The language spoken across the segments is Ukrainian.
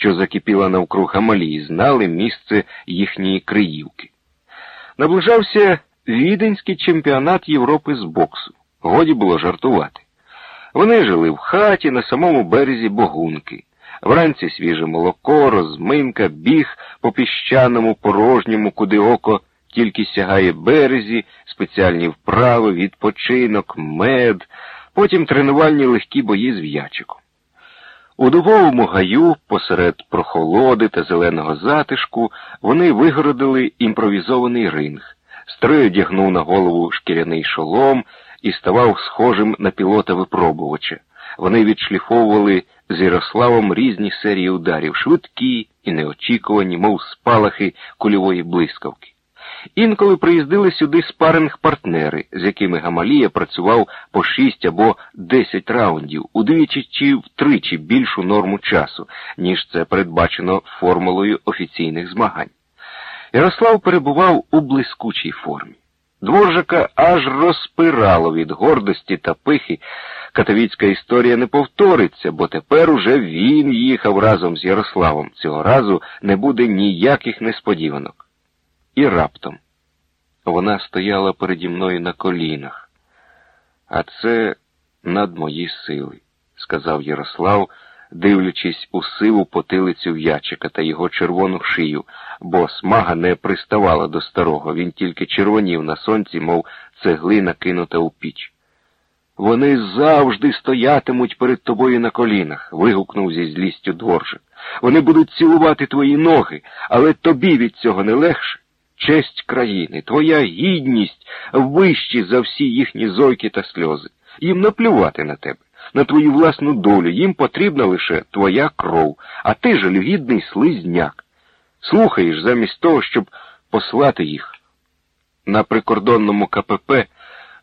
що закипіла навкруг Амалії, знали місце їхньої криївки. Наближався віденський чемпіонат Європи з боксу. Годі було жартувати. Вони жили в хаті на самому березі Богунки. Вранці свіже молоко, розминка, біг по піщаному, порожньому, куди око тільки сягає березі, спеціальні вправи, відпочинок, мед, потім тренувальні легкі бої з в'ячиком. У дубовому гаю, посеред прохолоди та зеленого затишку, вони вигородили імпровізований ринг. Строй одягнув на голову шкіряний шолом і ставав схожим на пілота випробувача. Вони відшліфовували з Ярославом різні серії ударів, швидкі і неочікувані, мов спалахи кульової блискавки. Інколи приїздили сюди спаринг-партнери, з якими Гамалія працював по шість або десять раундів, удвічі чи втричі більшу норму часу, ніж це передбачено формулою офіційних змагань. Ярослав перебував у блискучій формі. Дворжака аж розпирало від гордості та пихи. Катовіцька історія не повториться, бо тепер уже він їхав разом з Ярославом. Цього разу не буде ніяких несподіванок. І раптом вона стояла переді мною на колінах. А це над мої сили, сказав Ярослав, дивлячись у сиву потилицю в'ячика та його червону шию, бо смага не приставала до старого, він тільки червонів на сонці, мов цеглина кинута у піч. Вони завжди стоятимуть перед тобою на колінах, вигукнув зі злістю дворжик. Вони будуть цілувати твої ноги, але тобі від цього не легше. Честь країни, твоя гідність вищі за всі їхні зойки та сльози. Їм наплювати на тебе, на твою власну долю, їм потрібна лише твоя кров, а ти жалюгідний слизняк. Слухаєш замість того, щоб послати їх. На прикордонному КПП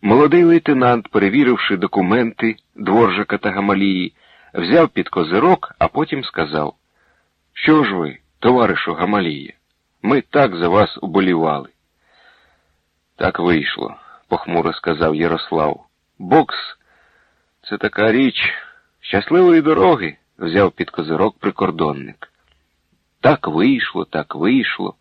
молодий лейтенант, перевіривши документи дворжика та Гамалії, взяв під козирок, а потім сказав, що ж ви, товаришу Гамалія? Ми так за вас уболівали. Так вийшло, похмуро сказав Ярослав. Бокс це така річ щасливої дороги, взяв під козирок прикордонник. Так вийшло, так вийшло.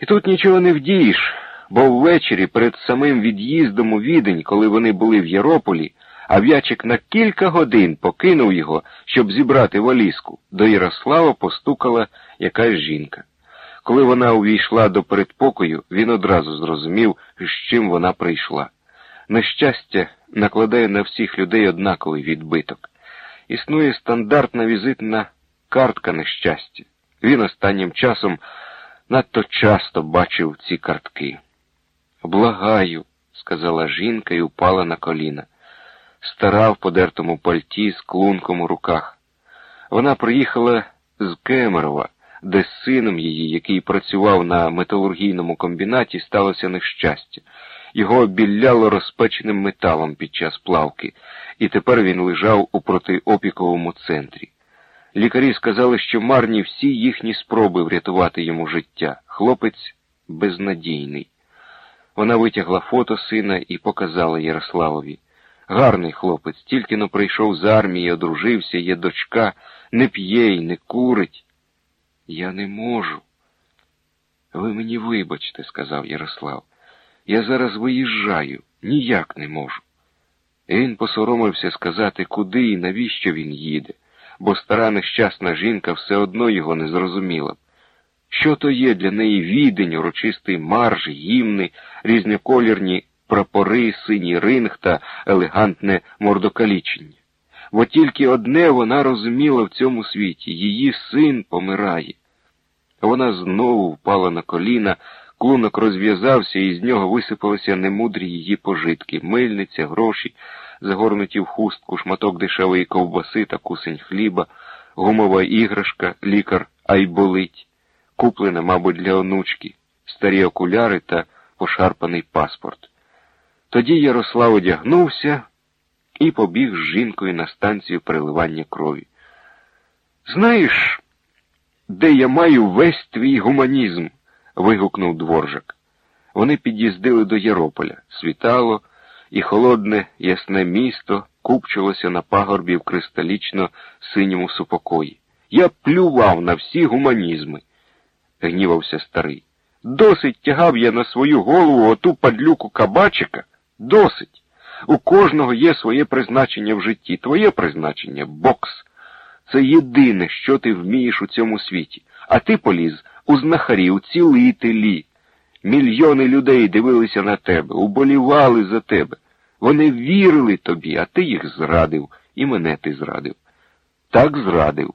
І тут нічого не вдієш, бо ввечері перед самим від'їздом у відень, коли вони були в Ярополі, ав'ячик на кілька годин покинув його, щоб зібрати валізку. До Ярослава постукала якась жінка. Коли вона увійшла до передпокою, він одразу зрозумів, з чим вона прийшла. Нещастя накладає на всіх людей однаковий відбиток. Існує стандартна візитна картка нещастя. Він останнім часом надто часто бачив ці картки. Благаю, сказала жінка і упала на коліна. Стара в подертому пальті з клунком у руках. Вона приїхала з Кемерова де з сином її, який працював на металургійному комбінаті, сталося нещастя. Його обілляло розпеченим металом під час плавки, і тепер він лежав у протиопіковому центрі. Лікарі сказали, що марні всі їхні спроби врятувати йому життя. Хлопець безнадійний. Вона витягла фото сина і показала Ярославові. Гарний хлопець, тільки но прийшов з армії, одружився, є дочка, не п'є й не курить. Я не можу. Ви мені вибачте, сказав Ярослав. Я зараз виїжджаю, ніяк не можу. І він посоромився сказати, куди і навіщо він їде, бо стара нещасна жінка все одно його не зрозуміла. Що то є для неї відень, урочистий марш, гімни, різноколірні прапори, синій ринг та елегантне мордокалічення. Бо тільки одне вона розуміла в цьому світі її син помирає. Вона знову впала на коліна, клунок розв'язався, і з нього висипалися немудрі її пожитки, мильниця, гроші, загорнуті в хустку, шматок дешевої ковбаси та кусень хліба, гумова іграшка, лікар айболить, куплена, мабуть, для онучки, старі окуляри та пошарпаний паспорт. Тоді Ярослав одягнувся і побіг з жінкою на станцію переливання крові. Знаєш, де я маю весь твій гуманізм? вигукнув дворжак. Вони під'їздили до Єрополя. Світало, і холодне, ясне місто купчилося на пагорбі в кристалічно синьому супокої. Я плював на всі гуманізми, гнівався старий. Досить тягав я на свою голову оту падлюку кабачика. Досить. У кожного є своє призначення в житті. Твоє призначення бокс. Це єдине, що ти вмієш у цьому світі. А ти поліз у знахарі, у цілителі. Мільйони людей дивилися на тебе, уболівали за тебе. Вони вірили тобі, а ти їх зрадив, і мене ти зрадив. Так зрадив.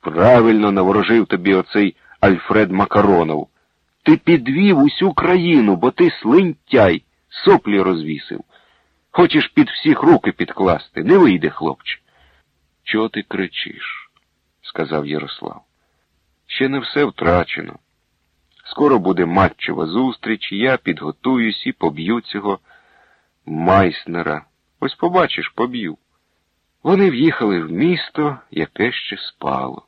Правильно наворожив тобі оцей Альфред Макаронов. Ти підвів усю країну, бо ти слинтяй, соплі розвісив. Хочеш під всіх руки підкласти, не вийде, хлопче. Чого ти кричиш? сказав Ярослав. Ще не все втрачено. Скоро буде матчева зустріч, я підготуюсь і поб'ю цього майснера. Ось побачиш, поб'ю. Вони в'їхали в місто, яке ще спало.